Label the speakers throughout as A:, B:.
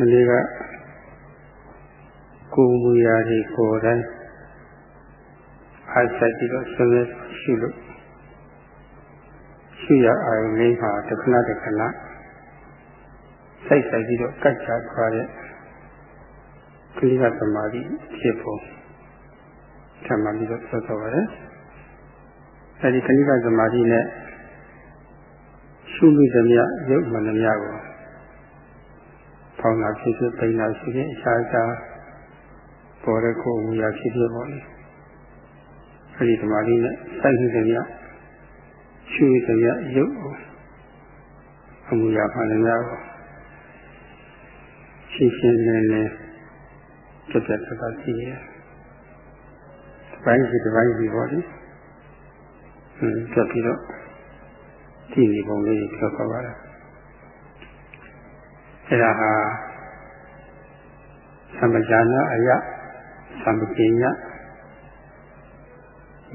A: မနေ့ကကိုမူရာတွေကိုယ်တိုင်းအားဆက်ပြီးတော့ဆွေးနွေးရှိလို့ရှိရအာရုံလေးဟာတခဏတခဏစိုက်ဆိုင်ပြီးတော့ကတ်ချသွားတဲ့ကိလေသာသမာဓိဖြစ်ဖို့ထပ်မှပြီးတော့ဆက်သွားပါတယ်အဲဒီကိလေသာသမာဓိနဲ့ရှုမိသမျှရုပ်မှန်သမျှကို ဖောင်းတာဖြစ်ဖြစ်ပိန်တာဖြစ်ဖြစ်အခြားခြားပေါ်တဲ့ကိုယ်မူရာဖြစ်ဖြစ်ပေါ့လေအဲဒီသမာဓိနဲ့စိုက်မိသမျှရှုမိသမျှရုပ်အမူအရာမှန်သမျှကိုရှင်းရှင်းလင်းလင်းပြတ်ပြတ်သားသားသိရ။ပိုင်းစီတစ်ပိုင်းစီပေါ့လေ။ဟင်းပြတ်ပြီးတော့သိနေပုံလေးပြောပါပါလား။ အဲဒါဟာသမဇာနာအယသမပညာ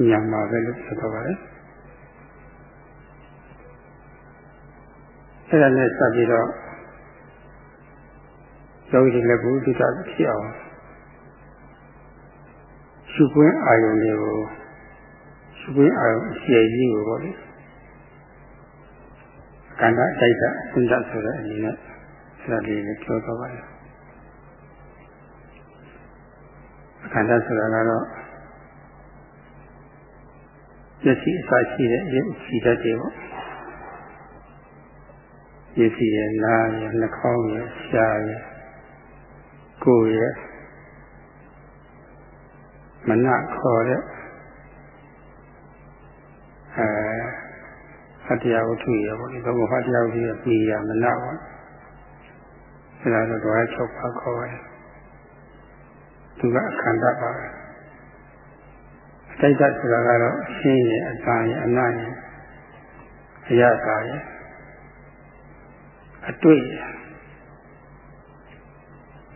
A: ညာမှာပဲလို့ပြောပါပါလေ။အဲဒါနဲ့စပ်ပြီးတော့ယောဂီလည်းဘုဒ္ဓတာဖြစ်အောင်ရှုခွင့်အာယုန်တွေကိုရှုခွင့်အာယုန်အရှိကြီးကိုပေါ့လေကန္တာအတိုက်တာအစဉ်တဆိုတဲ့အနေနဲ့ အဲ့ဒါလေးကိုပြောတော့ပါရအခန္ဓာဆိုတာကတော့မျက်စိအစရှိတဲ့ရုပ်ရှိတတ်တယ်ပေါ့မျက်စိရဲ့နားရဲ့နှာခေါင်းရဲ့ရှားရဲ့ကိုယ်ရဲ့မနခေါ်တဲ့အဲဟတ္တရားဝတ္ထုရပေါ့ဒီတော့ဟတ္တရားဝတ္ထုရပြီးရမနပေါ့ အဲဒါတော့တော့၆ပါးခေါ်တယ်သူကအခန္ဓာပါပဲအတိတ်ကဆိုတာကတော့အရှင်းရဲ့အတန်ရဲ့အနတ်ရဲ့အရသာရဲ့အတွေ့ရဲ့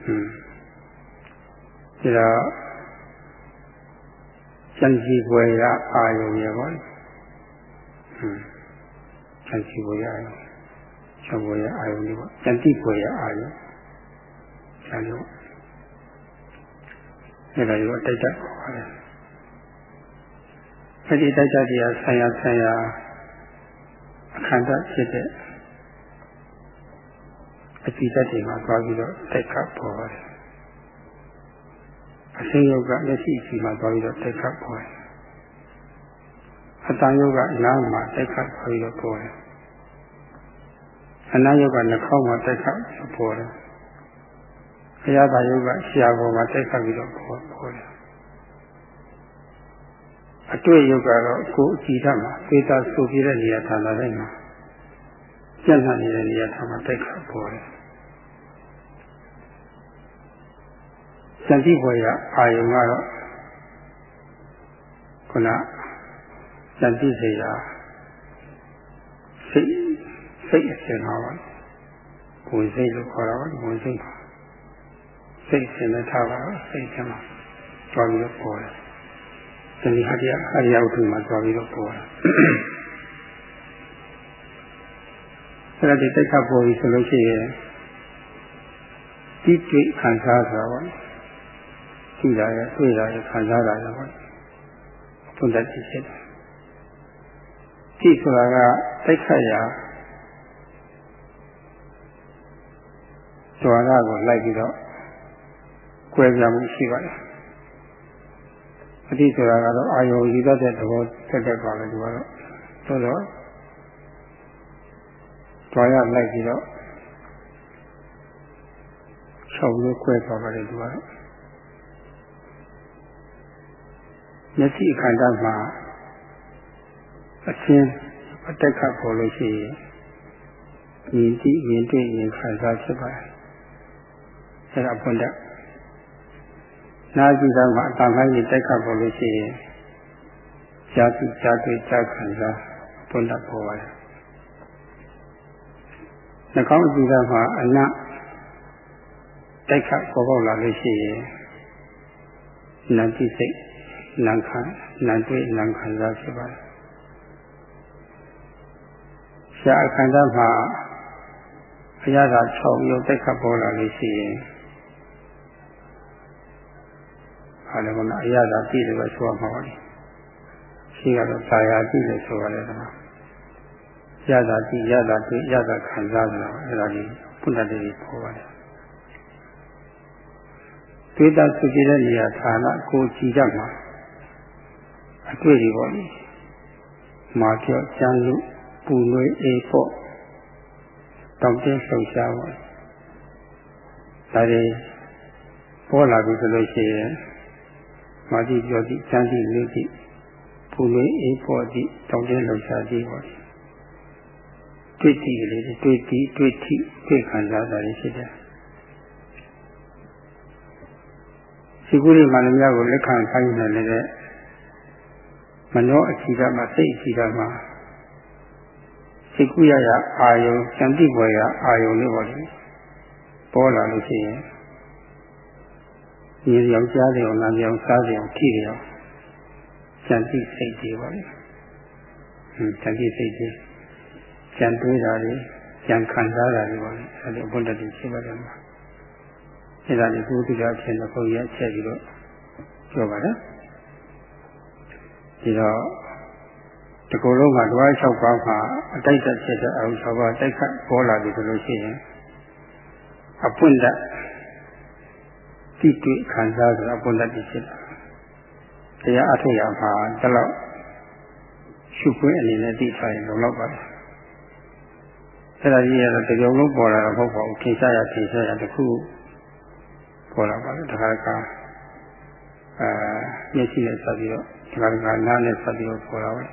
A: ဟွန်းဒါစံစီွယ်ရအာယုံရပါ့ဟွန်းစံစီွယ်ရအာယုံ စံွယ်ရအာယုံဒီပေါ့စံတိွယ်ရအာယုံစံလို့အဲ့ဒါရောတိုက်တက်ပါတယ်အဲ့ဒီတိုက်တက်တရားဆံရဆံရအခန္ဓာဖြစ်တဲ့အကြည့်တတ်တွေမှာသွားပြီးတော့တိုက်ခတ်ပေါ်ပါတယ်အစိယုတ်ကလက်ရှိအချိန်မှာသွားပြီးတော့တိုက်ခတ်ပေါ်တယ်အတန်ယုတ်ကနားမှာတိုက်ခတ်ပေါ်ပြီးတော့ပေါ်တယ် အနာယုတ်ကနှာခေါင်းမှာတိုက်ခတ်ပေါ်တယ်အရာသာယုတ်ကရှားပေါ်မှာတိုက်ခတ်ပြီးတော့ပေါ်ပေါ်တယ်အတွေ့ယုတ်ကတော့ကိုယ်အကြည့်တတ်မှာပေတာဆိုပြတဲ့နေရာဌာနတိုင်းမှာကျက်နှံ့နေတဲ့နေရာဌာနတိုက်ခတ်ပေါ်တယ်စံတိဘွယ်ကအာယုံကတော့ခုနစံတိစေရာစိတ် စိတ်အစဉ်ပါပါဝင်စိတ်လို့ခေါ်တာပါဝင်စိတ်ပါစိတ်အစဉ်နဲ့ထားပါတော့စိတ်ထဲမှာတွားပြီးတော့ပေါ်တယ်ဒီနေ့ဟာတရားအရိယဝတ္ထုမှာတွားပြီးတော့ပေါ်တယ်အဲ့ဒါဒီတိတ်ခတ်ပေါ်ပြီဆိုလို့ရှိရင်တိတိခံစားဆိုတာပါရှိတာရဲ့တွေ့တာရဲ့ခံစားတာရဲ့ပေါ့သုံးတတ်ဖြစ်တယ်ကြည့်ဆိုတာကတိုက်ခတ်ရာ ဇွာရကိုလိုက်ပြီးတော့ကွဲပြားမှုရှိပါတယ်အတိဆိုတာကတော့အာယုံယူတတ်တဲ့သဘောတက်တက်ပါလေဒီကတော့ဆိုတော့ဇွာရလိုက်ပြီးတော့၆လို့ကွဲသွားပါတယ်ဒီကတော့မျက်စိအခန္ဓာမှာအချင်းအတက်ခတ်ပေါ်လို့ရှိရင်မြင်ကြည့်မြင်တွေ့မြင်ခံစားဖြစ်ပါတယ်။ အဲဒါဘုဒ္ဓနာကြည့်တော့မှအတန်ခိုင်းကြီးတက်ခတ်ပေါ်လို့ရှိရင်ဇာတိဇာတိဇာခံစားဘုဒ္ဓပေါ်ပါတယ်။နှာခေါင်းကြည့်တော့မှအနတ်တိုက်ခတ်ပေါ်ပေါက်လာလို့ရှိရင်နန္တိစိတ်နံခံနံတွေ့နံခံစားဖြစ်ပါတယ်ရှားအခန္ဓာမှာအအရသာ6ရုပ်တိုက်ခတ်ပေါ်လာလို့ရှိရင် အားလုံးကအရသာပြည့်တယ်ပဲဆိုရမှာပါလေရှိကတော့သာယာကြည့်လို့ဆိုရတယ်ကွာရတာကြည့်ရတာတွေ့ရတာခံစားကြတာအဲ့ဒါကြီးဘုဒ္ဓတည်းပေါ်ပါတယ်တွေ့တာသူကြည့်တဲ့နေရာဌာနကိုကြည့်ကြမှာအတွေ့ဒီပေါ့လေမာကျော်ကျန်းလူပူနွေးအေးပေါ့တောက်တဲ့ဆုံရှားပေါ့ဒါတွေပေါ်လာပြီဆိုလို့ရှိရင် မာတိပြောကြည့်ကျန်းကြည့်လေးကြည့်ပူနွေးအေးပေါ့ကြည့်တောက်တဲ့လုံရှားကြည့်ပေါ့တွေ့တည်လေးတွေ့တည်တွေ့ထိတွေ့ခံစားတာရှိတယ်ရှိကူးလေးမှလည်းများကိုလက်ခံခိုင်းနေတယ်မနောအချီကမှစိတ်အချီကမှစိတ်ကူးရရအာယုံစံတိဘွယ်ရအာယုံလေးပေါ့လေပေါ်လာလို့ရှိရင် ဒီယောက်ျားတွေအောင်နာမည်အောင်စားတယ်အောင်ထိတယ်အောင်စံတိစိတ်တွေပေါ့လေဟင်းစံတိစိတ်တွေကြံတွေးတာတွေကြံခံစားတာတွေပေါ့လေအဲဒီအဘုဒ္ဓတိရှိပါတယ်မှာအဲဒါဒီကုသလအဖြစ်နဲ့ဘုရားချက်ပြီးတော့ပြောပါတယ်ဒီတော့ဒီကုလုံးကတွား၆ပါးမှာအတိုက်တက်ဖြစ်တဲ့အောင်၆ပါးတိုက်ခတ်ပေါ်လာပြီဆိုလို့ရှိရင်အပွင့်တတိ တွေ့ခံစားဆိုတာအပွင့်တတိဖြစ်တာတရားအထုရမှာဒီလောက်ရှုခွင့်အနေနဲ့သိထားရင်လုံလောက်ပါတယ်အဲ့ဒါကြီးရတော့တကြုံလုံးပေါ်လာတော့မဟုတ်ပါဘူးထင်ရှားရထင်ရှားရတခုပေါ်လာပါလေတခါကအာမျက်စိနဲ့ဆက်ပြီးတော့တခါကနားနဲ့ဆက်ပြီးတော့ပေါ်လာပါ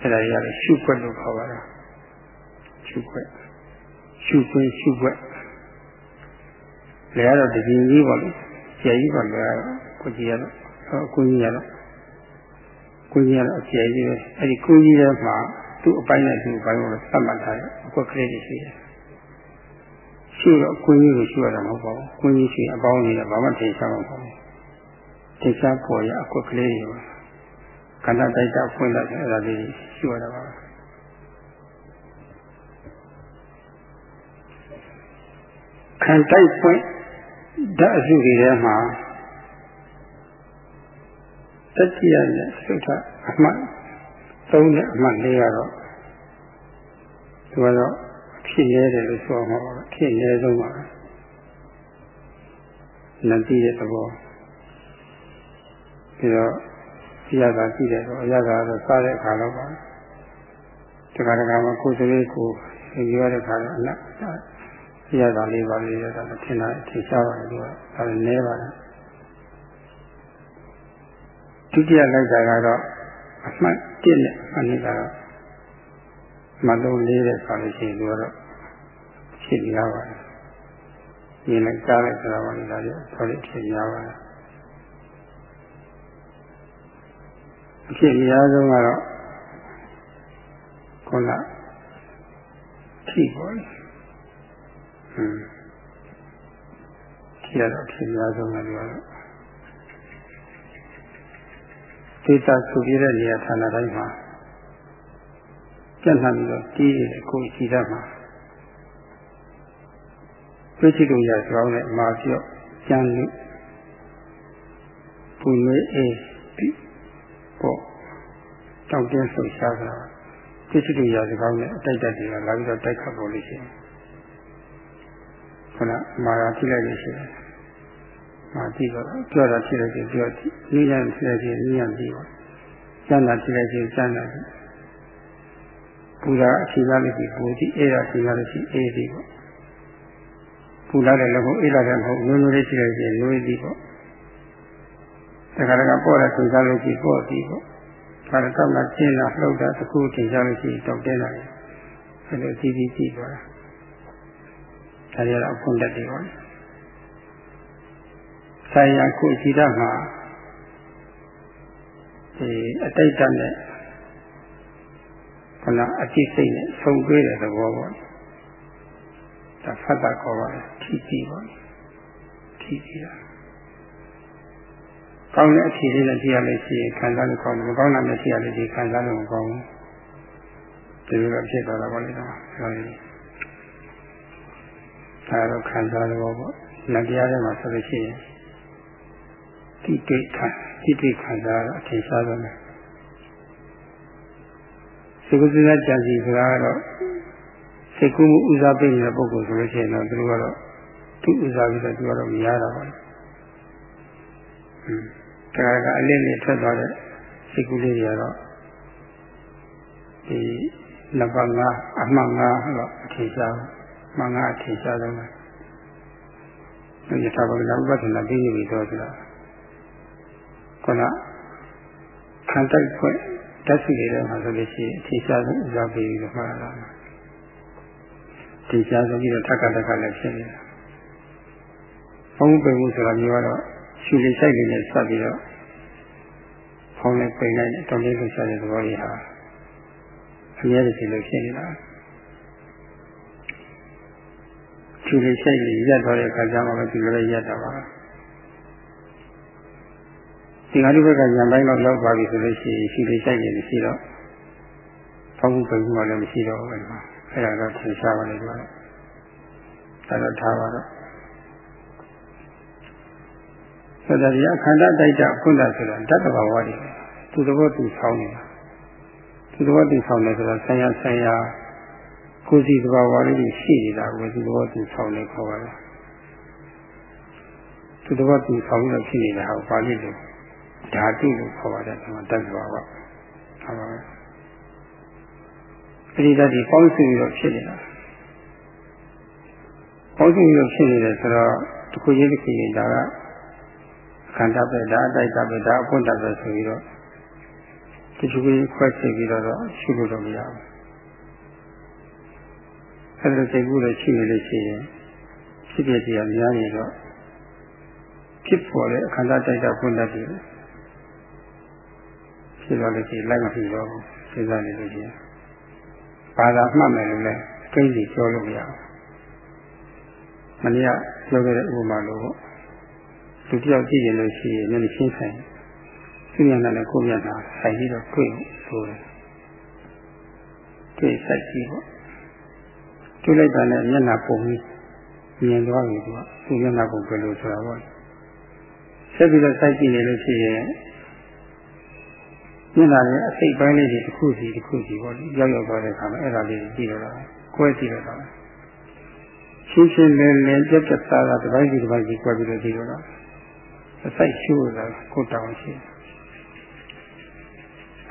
A: အဲ့ဒါကြီးရတော့ရှုွက်လို့ခေါ်ပါတော့ရှုွက်ရှုခွင့်ရှုွက် လေရတော့တကြီးကြီးပါလို့ဆရာကြီးကလည်းကိုကြီးရတော့အကူကြီးရတော့ကိုကြီးရတော့ဆရာကြီးပဲအဲ့ဒီကိုကြီးရဲ့မှာသူ့အပိုင်းနဲ့သူ့အပိုင်းကိုသတ်မှတ်ထားတယ်အကွက်ကလေးတွေရှိတယ်ရှိတော့ကွင်းကြီးကိုရှိရတာမဟုတ်ပါဘူးကွင်းကြီးရှိအပေါင်းကြီးနဲ့ဘာမှထင်ရှားမှာမဟုတ်ဘူးထင်ရှားပေါ်ရအကွက်ကလေးတွေပါခန္ဓာတိုက်တာဖွင့်လိုက်အဲ့ဒါလေးရှိရတာပါခံတိုက်ဖွင့် ဓာတ်အစုတွေထဲမှာတတိယနဲ့သုထအမှတ်သုံးနဲ့အမှတ်လေးကတော့သူကတော့ဖြစ်နေတယ်လို့ဆိုမှာပါဖြစ်နေဆုံးပါနတိရဲ့သဘောပြီးတော့ရတာကြည့်တယ်တော့ရတာတော့စားတဲ့အခါတော့ပါတခါတခါမှကိုယ်စလေးကိုရရတဲ့ခါတော့အနတ် ရတာလေးပါလေးရတာထင်တာထင်ရှားပါတယ်သူကဒါလည်းနည်းပါတယ်ဒုတိယလိုက်တာကတော့အမှတ်1နဲ့အမှတ်2ကတော့မလုံးလေးတဲ့ဆိုလို့ရှိရင်သူကတော့ဖြစ်ရပါတယ်။ဒီနဲ့ကြားလိုက်ကြတာပါလေဒါကြောင့်ဆိုလို့ဖြစ်ရပါတယ်။အဖြစ်အများဆုံးကတော့ခုနထိပါလေ။ဟွန်းထိ ရတော့ဖြစ်အများဆုံးကလည်းဒေတာဆိုပြတဲ့နေရာဌာနတိုင်းမှာကျက်နှံပြီးတော့တီးရတဲ့ကိုယ်ရှိတတ်မှာသိချစ်လို့ရကြောင်းနဲ့မာပြော့ကျန်လို့ပူနွေးအေးပြီးပေါ့တောက်တင်းဆုံရှားတာသိချစ်လို့ရစကောင်းနဲ့အတိုက်တက်တွေကလာပြီးတော့တိုက်ခတ်ပေါ်လို့ရှိရင် ခဏမာယာထိလိုက်လို့ရှိရင်မာတိတော့ပြောတာထိလိုက်ရင်ပြောတိနိယံထိလိုက်ရင်နိယံပြီးပါကျန်တာထိလိုက်ရင်ကျန်တာပြီးပူတာအချိန်ရလို့ရှိပူတိအေးတာအချိန်ရလို့ရှိအေးသည်ပေါ့ပူလာတဲ့လည်းမဟုတ်အေးလာတဲ့မဟုတ်နွေးနွေးလေးရှိလိုက်ရင်နွေးသည်ပေါ့တခါတခါပေါ့တဲ့ချိန်ရလို့ရှိပေါ့သည်ပေါ့ခါတော့မှကျင်းလာလှုပ်တာတစ်ခုချိန်ရလို့ရှိတောက်တဲလာတယ်အဲလိုကြည့်ကြည့်ကြည့်သွားတာ ဒါရတော့အဖွင့်တတ်တယ်ပေါ့ဆိုင်ရာခုရှိတတ်မှာဒီအတိတ်တနဲ့ခဏအတိစိတ်နဲ့ဆုံတွေ့တဲ့သဘောပေါ့ဒါဖတ်တာခေါ်ပါတယ်ထိကြည့်ပါထိကြည့်တာကောင်းတဲ့အဖြေလေးနဲ့ကြည့်ရလို့ရှိရင်ခံစားလို့ကောင်းတယ်မကောင်းတာနဲ့ကြည့်ရလို့ရှိရင်ခံစားလို့မကောင်းဘူးဒီလိုတော့ဖြစ်သွားတာပေါ့လေတော့အဲဒီ ဒါတော့ခံစားလို့ပေါ့နတရားထဲမှာဆိုလို့ရှိရင်တိတိခံတိတိခံစားတော့အထင်ရှားဆုံးပဲစေကုသနာကြံစီစကားကတော့စိတ်ကူးမှုဦးစားပေးနေတဲ့ပုဂ္ဂိုလ်ဆိုလို့ရှိရင်တော့သူတို့ကတော့သူဦးစားပြီးတော့သူကတော့မရတာပါဘူး။ဟွန်းဒါကအလင်းလေးထွက်သွားတဲ့စိတ်ကူးလေးတွေကတော့ဒီနံပါတ်5အမှတ်5တော့အထင်ရှား မှန်5အထင်ရှားဆုံးပဲ။ဒီသာဝကဥပဒနာသိနေပြီတော့ဆိုတာခုနခံတိုက်ခွင့်ဓာတ်စီတွေတော့ဆိုလို့ရှိရင်အထင်ရှားဆုံးဥစားပေးပြီးတော့မှားလာတာ။တင်ရှားဆုံးပြီးတော့ထပ်ကတက်ကလည်းဖြစ်နေတာ။ဘုံပင်မှုဆိုတာမျိုးကတော့ရှူလေးဆိုင်လေးနဲ့ဆက်ပြီးတော့ဖုံးနဲ့ပိန်လိုက်တောင်းလေးလှရှာတဲ့သဘောကြီးဟာအများကြီးလို့ဖြစ်နေတာ။ ရှူလေးဆိုင်လေးရက်သွားတဲ့အခါကျမှပဲဒီလိုလေးရက်တာပါ။ဒီငါတို့ဘက်ကညံပိုင်းတော့ရောက်သွားပြီဆိုလို့ရှိရင်ရှူလေးဆိုင်လေးမရှိတော့ဖုံးပိန်မှုလည်းမရှိတော့ဘူးအဲ့ဒါအဲ့ဒါတော့သင်ရှားပါလေကွာဒါတော့ထားပါတော့ဆိုတော့ဒီအခန္ဓာတိုက်တာခုနဆိုတာတတ္တဘာဝတွေသူသဘောသူဆောင်နေတာသူသဘောသူဆောင်တယ်ဆိုတော့ဆံရဆံရ ကိုယ်စီသဘာဝလေးရှိနေတာကိုသူသဘောသူဆောင်နေခေါ်ပါတယ်သူသဘောသူဆောင်ပြီးတော့ဖြစ်နေတာဟောပါဠိလိုဓာတုလို့ခေါ်ပါတယ်ဒီမှာတတ္တဘာဝဟုတ်ပါဘူးပရိသတ်ဒီပေါင်းစုပြီးတော့ဖြစ်နေတာပေါင်းစုပြီးတော့ဖြစ်နေတယ်ဆိုတော့တစ်ခုချင်းတစ်ခုချင်းဒါကခန္ဓာပဲဒါအတိုက်တာပဲဒါအပွင့်တာပဲဆိုပြီးတော့ဒီခုချင်းခွဲချိန်ပြီးတော့ရှိလို့တော့မရဘူး အဲဒါစိတ်ကူးလို့ရှိနေလို့ရှိရင်ဖြစ်ဖြစ်တရားများနေတော့ဖြစ်ပေါ်တဲ့အခန္ဓာတိုက်တာပွင့်တတ်တယ်ဖြစ်တော့လို့ရှိရင်လိုက်မဖြစ်တော့ဘူးစဉ်းစားနေလို့ရှိရင်ဘာသာမှတ်မယ်လို့လည်းကိန်းစီပြောလို့မရဘူး။မနေ့ကပြောခဲ့တဲ့ဥပမာလိုပေါ့။လူတယောက်ကြည့်ရင်လို့ရှိရင်မျက်နှာချင်းဆိုင်သူ့မျက်နှာနဲ့ကိုယ်မျက်နှာဆိုင်ပြီးတော့တွေ့ဆိုတယ်။တွေ့ဆိုင်ကြည့်ပေါ့။ တွေ့လိုက်တာနဲ့မျက်နှာပုံပြီးမြင်သွားပြီကွာ။သူ့မျက်နှာပုံပဲလို့ဆိုတာပေါ့။ဆက်ပြီးတော့စိုက်ကြည့်နေလို့ရှိရင်မျက်နှာရဲ့အစိတ်ပိုင်းလေးတွေတစ်ခုစီတစ်ခုစီပေါ့လေရောက်ရောက်သွားတဲ့အခါမှာအဲ့ဒါလေးကြည့်တော့တာကွဲကြည့်တော့တာရှင်းရှင်းလင်းလင်းပြတ်ပြတ်သားသားတစ်ပိုင်းစီတစ်ပိုင်းစီကွဲပြီးတော့ကြည့်တော့တာအစိတ်ရှုတာကိုတောင်းရှိ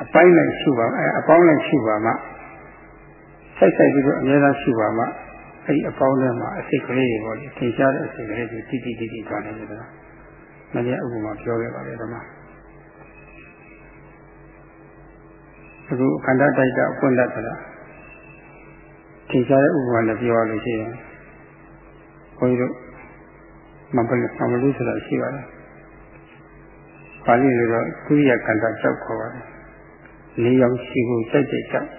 A: အပိုင်းလိုက်ရှုပါအဲအပေါင်းလိုက်ရှုပါမှ စိုက်စိုက်ပြီးတော့အများသားရှုပါမှအဲ့ဒီအပေါင်းထဲမှာအစိတ်ကလေးတွေပေါ့လေသင်ရှားတဲ့အစိတ်ကလေးတွေတိတိတိတိသွားနေကြတာမနေ့ဥပမာပြောခဲ့ပါလေဓမ္မအခုခန္ဓာတိုက်တာအပွင့်တတ်သလားထင်ရှားတဲ့ဥပမာနဲ့ပြောရလို့ရှိရင်ဘုန်းကြီးတို့မပလမလူဆိုတာရှိပါတယ်ပါဠိလိုတော့ကုရိယခန္ဓာကြောက်ခေါ်ပါတယ်လေးယောက်ရှိဖို့စိတ်စိတ်ကြောက်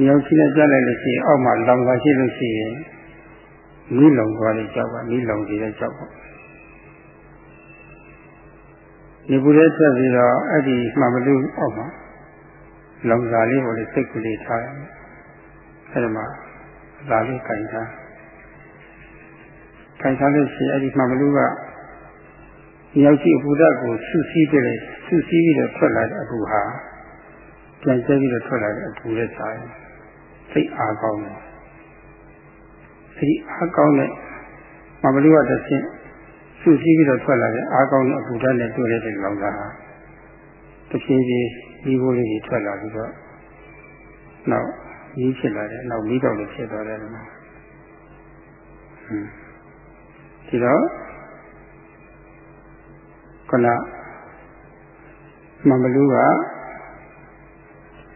A: လေးယောက်ရှိနဲ့ကြားလိုက်လို့ရှိရင်အောက်မှာလောင်သွားရှိလို့ရှိရင်မိလုံသွားတဲ့ကြောက်ပါမိလုံနေတဲ့ကြောက်ပါဒီပူရဲဆက်ပြီးတော့အဲ့ဒီမှမလူအောက်မှာလောင်စာလေးပေါ်လေးစိတ်ကူလေးထားရတယ်အဲ့ဒီမှာလာလေးကင်ထားကင်ထားလို့ရှိရင်အဲ့ဒီမှမလူကရောက်ရှိအပူဓာတ်ကိုဆူဆီးပြလိုက်ဆူဆီးပြီးတော့ထွက်လာတဲ့အပူဟာပြန်ကျဲပြီးတော့ထွက်လာတဲ့အပူနဲ့စားရင် စိတ်အားကောင်းတယ်အဲဒီအားကောင်းတဲ့မမလူကတစ်ဆင့်စုစည်းပြီးတော့ထွက်လာတဲ့အားကောင်းတဲ့အပူဓာတ်နဲ့တွေ့တဲ့လောင်စာဟာတဖြည်းဖြည်းဒီဘိုးလေးကြီးထွက်လာပြီးတော့နောက်ကြီးဖြစ်လာတယ်နောက်ပြီးတော့လည်းဖြစ်သွားတယ်မှာဟွန်းဒီတော့ခဏမမလူက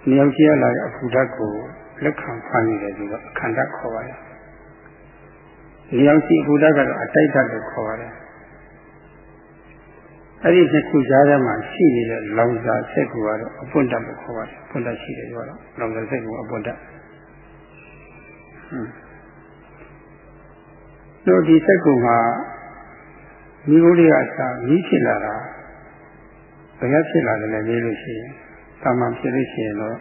A: နေအောင်ရှိရလာတဲ့အပူဓာတ်ကို လက်ခံဖမ်းနေတယ်ဆိုတော့အခန္ဓာခေါ်ပါတယ်။နေအောင်ရှိအပူဓာတ်ကတော့အတိုက်ဓာတ်လို့ခေါ်ပါတယ်အဲ့ဒီနှစ်ခုကြားထဲမှာရှိနေတဲ့လောင်စာဆက်ကူကတော့အပွင့်တတ်လို့ခေါ်ပါတယ်။ပွင့်တတ်ရှိတယ်ပြောတော့လောင်စာဆက်ကူအပွင့်တတ်။ဟွန်းတို့ဒီဆက်ကူမှာမိဘလေးကအစာမြည်ဖြစ်လာတာဘယ်ကဖြစ်လာတယ်လဲမေးလို့ရှိရင်တာမန်ဖြစ်လို့ရှိရင်တော့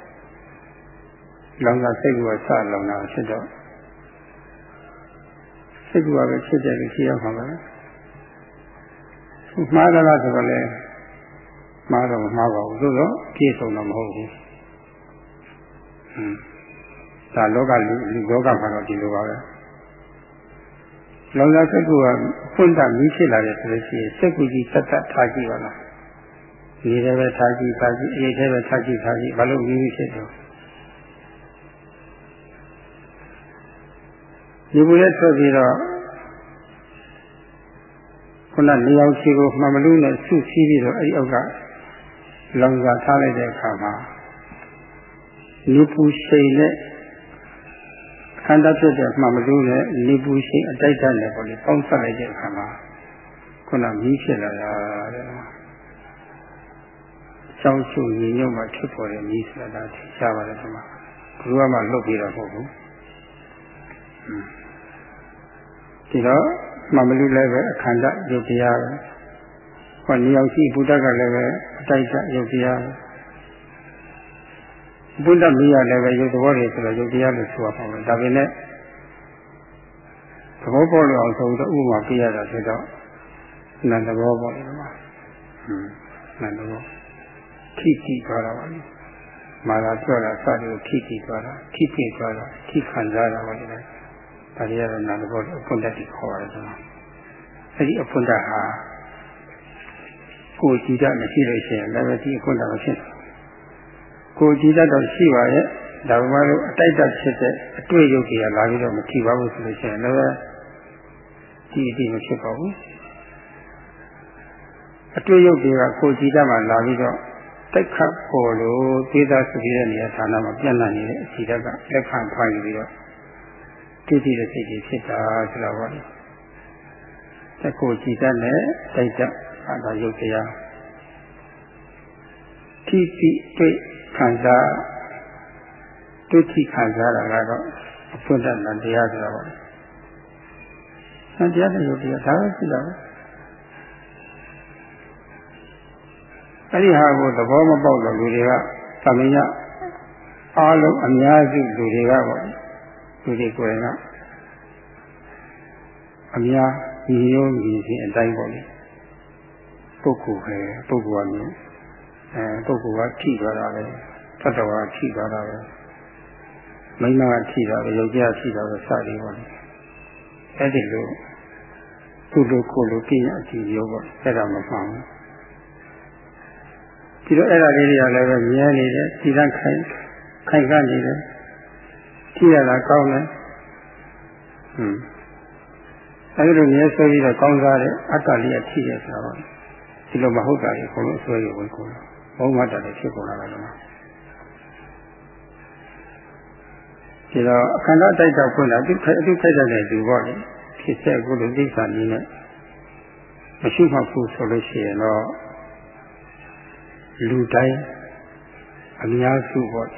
A: လောင်စာစိတ်ကစလောင်တာဖြစ်တော့စိတ်ကူကပဲဖြစ်တယ်လို့ဖြစ်ရမှာပဲမှားသလားဆိုတော့လေမှားတော့မမှားပါဘူးသို့တော့ပြည့်စုံတော့မဟုတ်ဘူးဟွန်းဒါလောကလူလောကမှာတော့ဒီလိုပါပဲလောကစိတ်ကူကဖွင့်တာမြည်ဖြစ်လာတယ်ဆိုလို့ရှိရင်စိတ်ကူကြီးတတ်တတ်ထားကြည့်ပါလားဒီလည်းပဲထားကြည့်ထားကြည့်အေးလည်းပဲထားကြည့်ထားကြည့်ဘာလို့မြည်ဖြစ်တော့ ဒီဘူးလေးထွက်ပြီးတော့ခုနနေအောင်ချီကိုမှမလို့နဲ့ဆုစီးပြီးတော့အဲ့ဒီအောက်ကလောင်စာထားလိုက်တဲ့အခါမှာလူပူရှိန်နဲ့ခန္ဓာဖြစ်တဲ့မှမလို့နဲ့လူပူရှိန်အတိုက်တတ်နဲ့ပေါ့လေပေါင်းဆက်လိုက်တဲ့အခါမှာခုနမြည်ဖြစ်လာတာတဲ့ကြောင်းစုညီညွတ်မှဖြစ်ပေါ်တဲ့မြည်ဆိုတာဒါသိကြပါတယ်ဒီမှာဘုရားမှလွတ်ပြီးတော့မဟုတ်ဘူး ဒီတော့မမလူလည်းပဲအခန္ဓာယုတ်တရားပဲဟောနေအောင်ရှိဘုဒ္ဓကလည်းပဲအတိုက်တယုတ်တရားပဲဘုဒ္ဓမိရလည်းပဲယုတ်သဘောတွေဆိုတော့ယုတ်တရားလို့ဆိုရပါမယ်ဒါပေမဲ့သဘောပေါ်လို့အောင်ဆိုတော့ဥပမာပြရတာဆိုတော့နန္တဘောပေါ့လေမှာဟွန်းနန္တဘောထိတိသွားတာပါလေမာလာပြောတာစတယ်ထိတိသွားတာထိပိသွားတာထိခံစားတာပါလေ ဒါတွေကတော့နာတဘောအဖွင့်တတ်ပြီးခေါ်ရတယ်ကျွန်တော်အဲဒီအဖွင့်တတ်ဟာကိုယ်ကြည်တတ်မရှိလို့ရှိရင်လည်းဒီအဖွင့်တတ်မဖြစ်ဘူးကိုယ်ကြည်တတ်တော့ရှိပါရဲ့ဒါပေမဲ့လို့အတိုက်တတ်ဖြစ်တဲ့အတွေ့အကြုံတွေကလာပြီးတော့မထိပါဘူးဆိုလို့ရှိရင်လည်းဒီအတိမဖြစ်ပါဘူးအတွေ့အကြုံတွေကကိုယ်ကြည်တတ်မှလာပြီးတော့တိုက်ခတ်ပေါ်လို့ဒေသစပြီးတဲ့နေရာဌာနမှာပြန့်နှံ့နေတဲ့အစီတက်ကလက်ခံဖိုင်ပြီးတော့ တိတိတဲ့စိတ်ကြီးဖြစ်တာဆိုတာပါလေတကူကြည်တတ်နဲ့တိုက်တတ်အာသာယုတ်တရားတိတိတွေ့ခံစားတွေ့တိခံစားတာကတော့အဖွင့်တတ်တဲ့တရားဆိုတာပါလေဆံတရားတဲ့ယုတ်တရားဒါပဲရှိတာပဲအဲ့ဒီဟာကိုသဘောမပေါက်တော့လူတွေကသမယအားလုံးအများစုလူတွေကပေါ့ လူတွေကိုယ်ကအများညီရုံးညီစီအတိုင်းပေါ့လေပုဂ္ဂိုလ်ပဲပုဂ္ဂိုလ်ကမျိုးအဲပုဂ္ဂိုလ်ကထိသွားတာပဲတတ္တဝါထိသွားတာပဲမိန်းမကထိတာပဲယောက်ျားထိတာပဲစသည်ပေါ့လေအဲ့ဒီလိုသူ့လိုကိုယ်လိုပြည့်ရအကြည့်ရောပေါ့အဲ့ဒါမမှန်ဘူးဒီတော့အဲ့ဒါလေးတွေကလည်းပဲမြဲနေတယ်ဒီကခိုင်ခိုင်ကနေတယ် ကြည့်ရတာကောင်းတယ်ဟွန်းအဲဒီလိုမြဲဆိုပြီးတော့ကောင်းစားတဲ့အတ္တလေးကထိရဆိုတာပါဒီလိုမဟုတ်တာလေဘုံလို့ဆွဲရဝင်ကုန်ဘုံမတ္တလည်းဖြစ်ကုန်လာတယ်နော်ဒီတော့အခန္ဓာတိုက်တော့ဖွင့်တာသူခိုက်အတုခိုက်တဲ့သူပေါ့လေဖြစ်တဲ့ကုလိုသိစ္စာနည်းနဲ့မရှိမှဘူးဆိုလို့ရှိရင်တော့လူတိုင်းအများစုပေါ့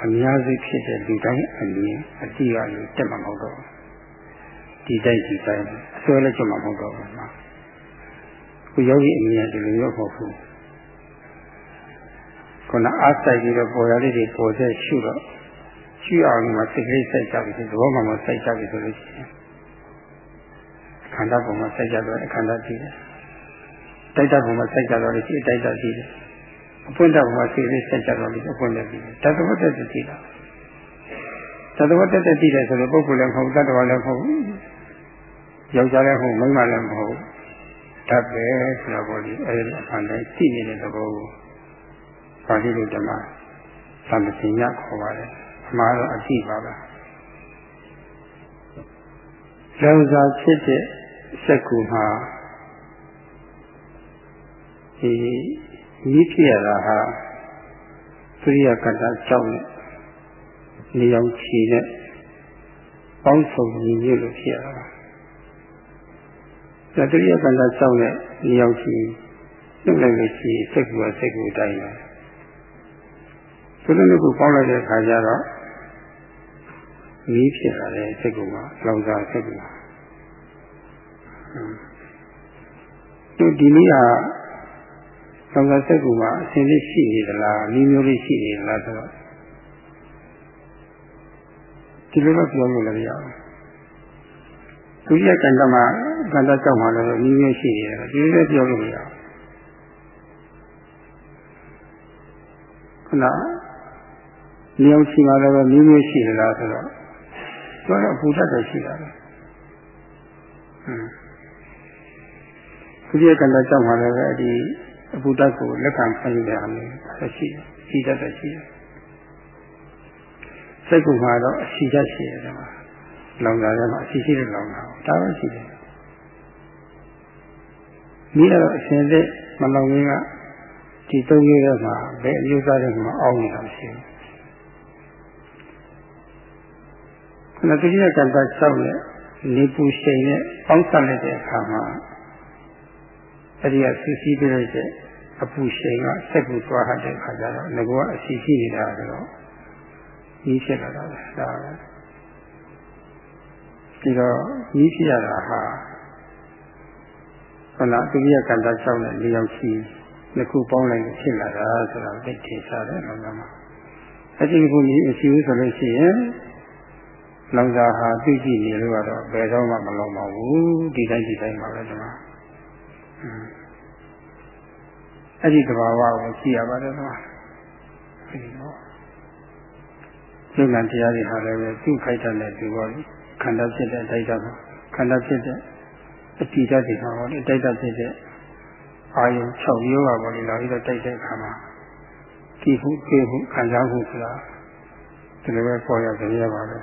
A: အများစုဖြစ်တဲ့လူတိုင်းအမြင်အတိအရတက်မှာမဟုတ်တော့ဒီတိုင်းဒီတိုင်းအစွဲလည်းကျွတ်မှာမဟုတ်တော့ဘူးနော်ခုယောဂီအမြင်ဒီလိုရောဟုတ်ဘူးခုနအားဆိုင်ပြီးတော့ပေါ်ရလေးတွေပေါ်တဲ့ရှုတော့ရှုအောင်မှာစိတ်ကလေးစိုက်ကြပြီသဘောမှမစိုက်ကြပြီဆိုလို့ရှိရင်ခန္ဓာပုံမှာစိုက်ကြတော့အခန္ဓာကြည့်တယ်တိုက်တာပုံမှာစိုက်ကြတော့လေဒီတိုက်တာကြည့်တယ် အပွင့်တာပုံမှာစိတ်လေးစိုက်ကြတော့လေအပွင့်တယ်ကြည့်တယ်တသဘောတက်ကြည့်တာတသဘောတက်တက်ကြည့်တယ်ဆိုတော့ပုဂ္ဂိုလ်လည်းမဟုတ်တတ္တဝါလည်းမဟုတ်ယောက်ျားလည်းမဟုတ်မိန်းမလည်းမဟုတ်တတ်ပဲဆိုတော့ဘောဒီအဲဒီအခန္ဓာရှိနေတဲ့သဘောကိုပါဠိလိုဓမ္မသမစင်ညခေါ်ပါတယ်အမှားတော့အကြည့်ပါပါလောင်စာဖြစ်တဲ့စက္ကူမှာဒီ ဤဖြစ်ရတာဟာသရိယကတ္တကြောင့်နေအောင်ခြေနဲ့ပေါင်းစုံညီညွတ်လို့ဖြစ်ရတာပါသရိယကတ္တကြောင့်နဲ့နေအောင်ခြေနှုတ်လိုက်လို့ရှိရင်စိတ်ကူကစိတ်ကူတိုင်းပါဆိုတဲ့ခုပေါင်းလိုက်တဲ့အခါကျတော့မီးဖြစ်လာတဲ့စိတ်ကူကလောင်စာစိတ်ကူဒီဒီနည်းဟာ သံဃာစိတ်ကူမှာအစဉ်လေးရှိနေသလားမျိုးမျိုးလေးရှိနေသလားဆိုတော့ဒီလိုတော့ပြောလို့လည်းမရဘူးဒုတိယကန္တမှာကန္တကြောက်မှလည်းနည်းမျိုးရှိနေတယ်ဒီလိုပြောလို့မရဘူးခုနလျောင်းချီမှာလည်းနည်းမျိုးရှိနေလားဆိုတော့ပြောတော့ဘူတတ်တယ်ရှိတာပဲဟမ်ဒုတိယကန္တကြောက်မှလည်းဒီ အဘူတတ်ကိုလက်ခံဖန်ရတာမျိုးရှိတယ်ရှိတတ်တယ်ရှိတယ်စိတ်ကူမှာတော့အရှိတတ်ရှိတယ်ကွာလောင်တာထဲမှာအရှိရှိတဲ့လောင်တာဒါပဲရှိတယ်မိတော့အရှင်သက်မလောင်ရင်းကဒီသုံးမျိုးထဲမှာဘယ်အမျိုးသားတွေမှာအောင်းနေတာမရှိဘူးခဏတိကျကံတာ၆နဲ့နေပူရှိန်နဲ့ပေါင်းစပ်လိုက်တဲ့အခါမှာ အဲ့ဒီကဆူဆီးပြလိုက်တဲ့အပူရှိန်ကစက်ကူသွားဟတဲ့အခါကျတော့ငကောအစီရှိနေတာဆိုတော့ကြီးဖြစ်လာတာပဲဒါပဲဒီတော့ကြီးဖြစ်ရတာဟာခဏဒုတိယကံတာ၆နဲ့၄ယောက်ရှိနှစ်ခုပေါင်းလိုက်ဖြစ်လာတာဆိုတာသိထင်ရှားတယ်လောကမှာအဲ့ဒီခုကြီးအရှိဘူးဆိုလို့ရှိရင်လောင်စာဟာသိကြည့်နေလို့ကတော့ဘယ်တော့မှမလုံးပါဘူးဒီတိုင်းဒီတိုင်းပါပဲဒီမှာ အဲ့ဒီသဘာဝကိုကြည့်ရပါတယ်ကွာအဲ့ဒီတော့စိတ်ကံတရားတွေဟာလည်းပဲသူ့ခိုက်တဲ့သူပေါ့လေခန္ဓာဖြစ်တဲ့တိုက်တာခန္ဓာဖြစ်တဲ့အတိတ်တွေမှာပေါ့လေတိုက်တာဖြစ်တဲ့အာယု6မျိုးပါပေါ့လေလာပြီးတော့တိုက်တဲ့အခါမှာကြည့်ဖို့သိဖို့ခံစားဖို့ဆိုတာဒီလိုပဲပေါ်ရကြရပါပဲ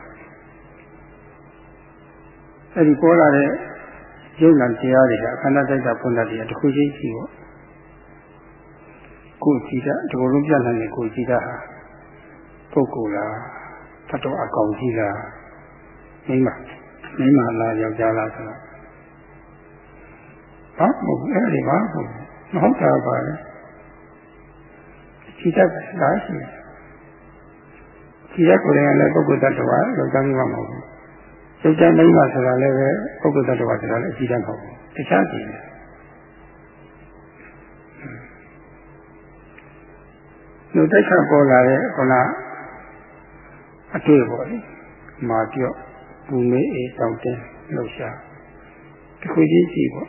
A: အဲ့ဒီပေါ်လာတဲ့ ယုံနာတရားတွေကခန္ဓာတိုက်တာဖွင့်တာတွေတခုချင်းရှိပေါ့ကိုယ်ကြည့်တာဒီလိုလုံးပြနိုင်တဲ့ကိုယ်ကြည့်တာဟာပုဂ္ဂိုလ်လားတတော်အကောင်ကြီးလားမိမမိမလားယောက်ျားလားဆိုတော့ဟာမဟုတ်အဲ့ဒီပါဟုတ်မဟုတ်တာပါလေကြည့်တတ်တာရှိတယ်ကြည့်ရကိုယ်လည်းလည်းပုဂ္ဂိုလ်တ attva ယောက်ျားမိမမဟုတ် ဘူးယောက်ျားမိမဆိုတာလည်းပဲပုဂ္ဂိုလ်တ attva ဆိုတာလည်းအကြည့်တတ်မဟုတ်ဘူးတခြားကြည့်တယ်လူတိုက်ခတ်ပေါ်လာတဲ့ခုနအတွေ့ပေါ်လေမာပြော့ပူမေးအေးတောင်းတင်းလှုပ်ရှားတခုချင်းကြည့်ပေါ့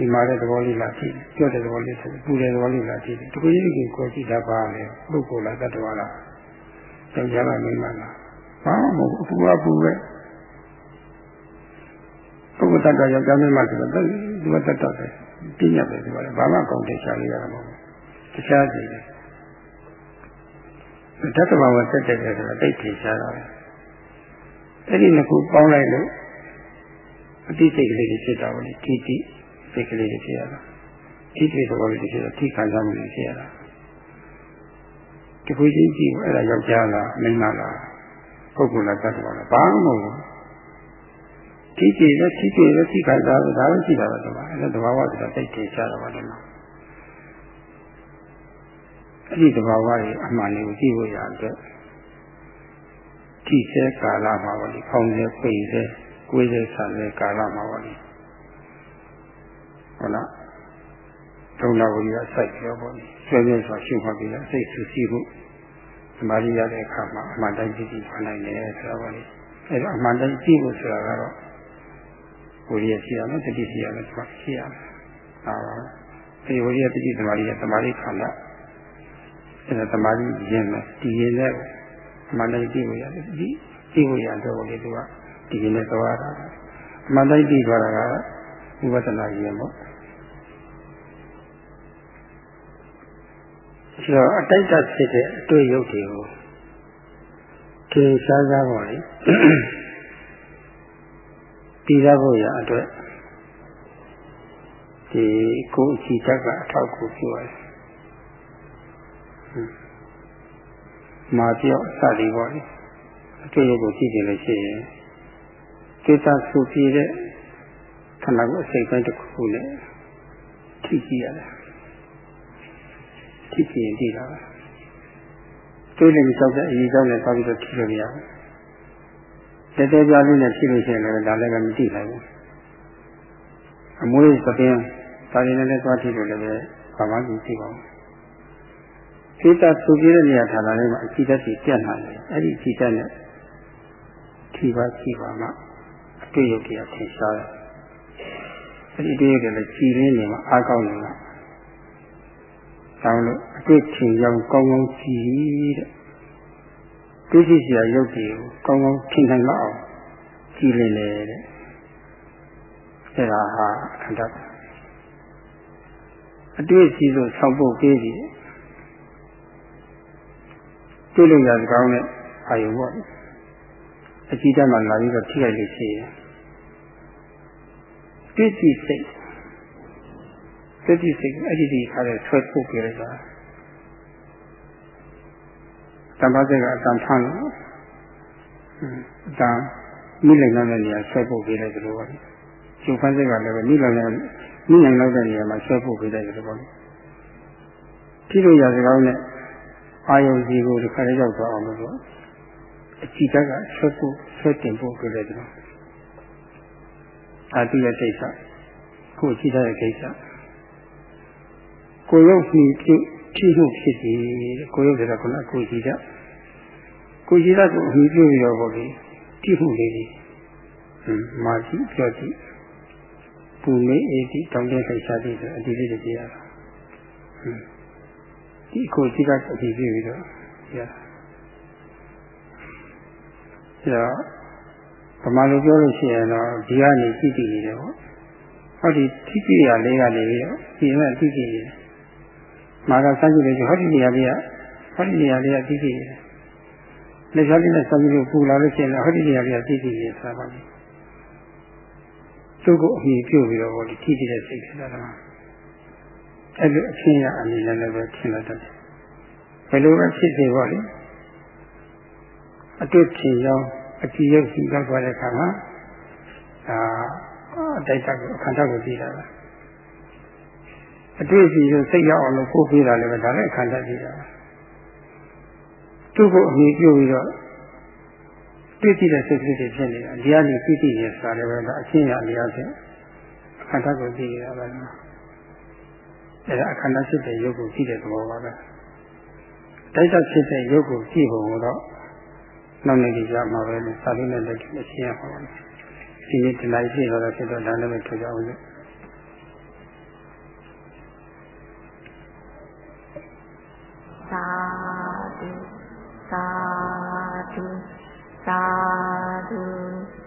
A: ဒီမှာတဲ့သဘောလေးလာကြည့်ပြောတဲ့သဘောလေးဆိုပူတဲ့သဘောလေးလာကြည့်တခုချင်းကိုကိုကြည့်တာပါလေပုဂ္ဂိုလ်လားတ attva လားကျောင်းကြမှာမိမလား ဘာမှမဟုတ်ဘူးအပူကပူပဲပုဂ္ဂိုလ်တ attva ယောက်ျားမိမဆိုတော့ဒီမှာတတ်တော့တယ်ပြည့်ညတ်ပဲဒီမှာဘာမှကောင်းတဲ့ရှားလေးရမှာမဟုတ်ဘူးတခြားစီတယ်ဓကမဝတက်တယ်ဆိုတာတိတ်ထင်ရှားတာပဲအဲ့ဒီနှစ်ခုပေါင်းလိုက်လို့အတိစိတ်ကလေးတွေဖြစ်တာပေါ့လေတိတိစိတ်ကလေးတွေဖြစ်ရတာတိတိသဘောလေးတွေဖြစ်တော့တိခံစားမှုတွေဖြစ်ရတာဒီခုချင်းကြည့်အဲ့ဒါယောက်ျားလားမိန်းမလား ပုဂ္ဂိုလ်လားတတ်တော်လားဘာမှမဟုတ်ဘူးတိတိလည်းတိတိလည်းတိခံစားလို့ဒါပဲရှိတာပဲဒီမှာအဲ့ဒါသဘာဝဆိုတာတိတ်ထင်ရှားတာပါဒီမှာအဲ့ဒီတဘာဝရဲ့အမှန်တွေကိုကြည့်ဖို့ရအတွက်ထိဆဲကာလမှာပါလေဖောင်းဆဲပိန်ဆဲကိုယ်ဆဲဆန်ဆဲကာလမှာပါလေဟုတ်လားဒုံနာဝိရစိုက်ပြောပေါ့လေဆွဲမြဲစွာရှုမှတ်ပြီးတော့စိတ်ဆူဆီးဖို့ သမာဓိရတဲ့အခါမှာအမှန်တိုင်းကြည့်ကြည့်ခံနိုင်တယ်ဆိုတာပါလေအဲ့တော့အမှန်တိုင်းကြည့်ဖို့ဆိုတာကတော့ဝိရိယရှိရမယ်တတိရှိရမယ်ဆိုတာရှိရမယ်ဟာပါဒီဝိရိယတတိသမာဓိရသမာဓိခန္ဓာအဲ့ဒါတမာတိရင်မယ်ဒီရင်နဲ့မန္တလေးကြည့်လို့ရတယ်ဒီကြည့်လို့ရတော့လေသူကဒီရင်နဲ့သွားတာမန္တလေးကြည့်သွားတာကဝိပဿနာရင်ပေါ့ ဆိုတော့အတိုက်တဖြစ်တဲ့အတွေ့ရုပ်တွေကိုသင်စားစားပါလေပြီးသားဖို့ရအတွက်ဒီကိုယ်အကြည့်တက်ကအထောက်အကူပြုရတယ်မာပြော့စသည်ပေါ့လေအတွေ့အကြုံကြည့်ကြလို့ရှိရင်ဒေတာဆူပြည့်တဲ့ခန္ဓာကိုယ်အစိတ်ပိုင်းတစ်ခုနဲ့ထိကြည့်ရတယ် ထိကြည့်ရင်ကြည့်တာပဲတွေးလည်းမလျှောက်တဲ့အရေးကြောင့်လည်းသွားပြီးတော့ထိလို့မရဘူးတဲတဲပြားလေးနဲ့ထိလို့ရှိရင်လည်းဒါလည်းမသိနိုင်ဘူးအမွေးသပင်းဒါရင်းနဲ့သွားထိလို့လည်းဘာမှမသိပါဘူးစိတ်ကသူပြည့်တဲ့နေရာဌာနလေးမှာအကြည့်တက်ကြီးပြတ်လာတယ်အဲ့ဒီအကြည့်တက်နဲ့ထိထိပါရှိပါမှအတွေ့အကြုံထင်ရှားတယ်အဲ့ဒီအတွေ့အကြုံလည်းကြည်ရင်းနေမှာအားကောင်းနေမှာ ဆောင်းလို့အတွေ့ထင်ရောက်ကောင်းကောင်းကြည်တဲ့သိရှိစရာရုပ်တွေကိုကောင်းကောင်းထင်နိုင်မအောင်ကြည်လင်တယ်တဲ့အဲ့ဒါဟာအခန္ဓာအတွေ့အကြုံလို့ဆောက်ဖို့ပေးပြီတွေ့လို့ရစကောင်းတဲ့အာယုပေါ့အကြည့်တတ်မှလာပြီးတော့ထိခိုက်လို့ရှိရင်တွေ့ကြည့်စိတ် တွေ့ကြည့်စိတ်အဲ့ဒီဒီခါတဲ့ဆွဲထုတ်ပြလိုက်တာတမ္ပါစိတ်ကအတန်ထမ်းလို့အတန်မိလိုက်တဲ့နေရာဆွဲပုတ်ပေးလိုက်တယ်လို့ပါကျုပ်ဖန်စိတ်ကလည်းပဲမိလိုက်တဲ့မိနိုင်လောက်တဲ့နေရာမှာဆွဲပုတ်ပေးလိုက်တယ်လို့ပေါ့ထိလို့ရစကောင်းနဲ့အာယုံစီကိုဒီခါလေးရောက်သွားအောင်လို့အကြည့်တက်ကဆွဲပုတ်ဆွဲတင်ပုတ်ပေးလိုက်တယ်အာတိရဲ့ကိစ္စကိုကြည့်တဲ့ကိစ္စ ကိုရုပ်ဖြီးဖြစ်ဖြီးမှုဖြစ်စီကိုရုပ်တွေကခုနကိုကြည့်တဲ့ကိုကြည့်တဲ့ကိုအမိပြုပြီးတော့ပေါ့လေကြည့်မှုလေးတွေမာကြည့်ပြောကြည့်ပူမေးအေးကြည့်တောင်းတခိုက်ရှားကြည့်ဆိုအတိလေးတွေကြည့်ရတာဒီကိုကြည့်တဲ့အတိပြုပြီးတော့ရဒါဗမာလိုပြောလို့ရှိရင်တော့ဒီကနေကြည့်တည်နေတယ်ပေါ့ဟောဒီထိကိရလေးကနေပြီးတော့ဒီမဲ့ကြည့်ကြည့်နေတယ် မာကစမ်းကြည့်လို့ဟောဒီနေရာလေးကဟောဒီနေရာလေးကကြည့်ကြည့်နေတယ်လက်ချလေးနဲ့စမ်းကြည့်လို့ပူလာလို့ရှိရင်ဟောဒီနေရာလေးကကြည့်ကြည့်နေစားပါလိမ့်သူ့ကိုအမိပြုတ်ပြီးတော့ဟောဒီထိကြည့်တဲ့စိတ်ဖြစ်တာလားအဲ့လိုအချင်းရအနေနဲ့လည်းပဲထင်တတ်တယ်ဘယ်လိုပဲဖြစ်စေပေါ့လေအတွေ့ထင်ကြောင်းအကြည့်ရုပ်ရှိရောက်သွားတဲ့အခါမှာအာအတိုက်တက်ကိုအခန္ဓာကိုကြည့်တာပဲ အတွေ့အကြုံစိတ်ရောက်အောင်လို့ပို့ပေးတာလည်းပဲဒါလည်းအခန္ဓာကြည့်တာသူ့ကိုအမိပြုပြီးတော့တွေ့ကြည့်တဲ့စိတ်ကလေးတွေဖြစ်နေတာဒီကနေကြည့်ကြည့်နေစားတယ်ပဲဒါအရှင်းရအများဖြင့်အခန္ဓာကိုကြည့်နေတာပဲအဲဒါအခန္ဓာဖြစ်တဲ့ရုပ်ကိုကြည့်တဲ့သဘောပါပဲတိုက်တက်ဖြစ်တဲ့ရုပ်ကိုကြည့်ဖို့တော့နောက်နေ့ကြမှာပဲလို့စာလေးနဲ့လက်တွေ့ရှင်းရပါမယ်ဒီနေ့တလိုက်ပြည့်တော့ဖြစ်တော့ဒါလည်းမထူကြဘူးလေ
B: සාදු සාදු සාදු.